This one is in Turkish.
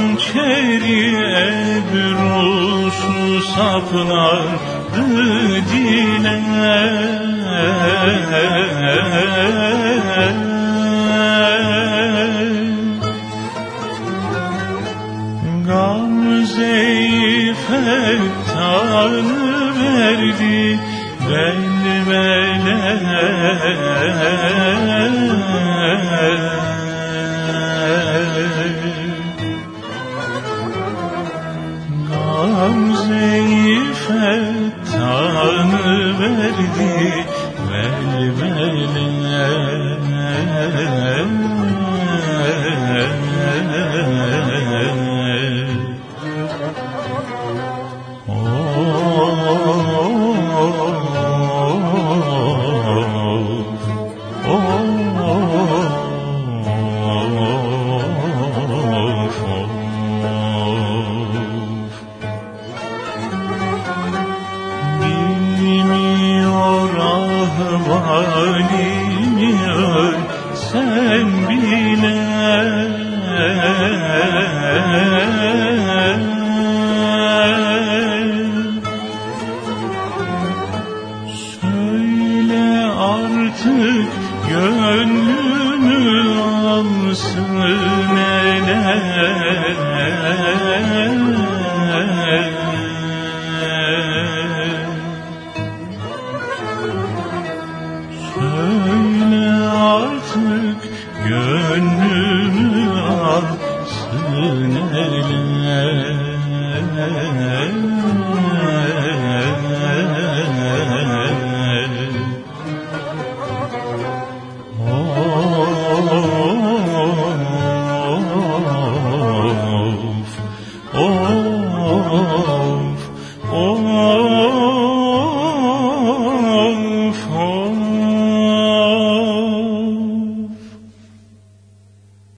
Hançeri ebrusu saplandı dile Gamze-i fettanı verdi belmele Gamze-i fettanı verdi velvele Ahvalimi sen bile Söyle artık gönlünü artık gönlümü alsın ele Of, of, of, of.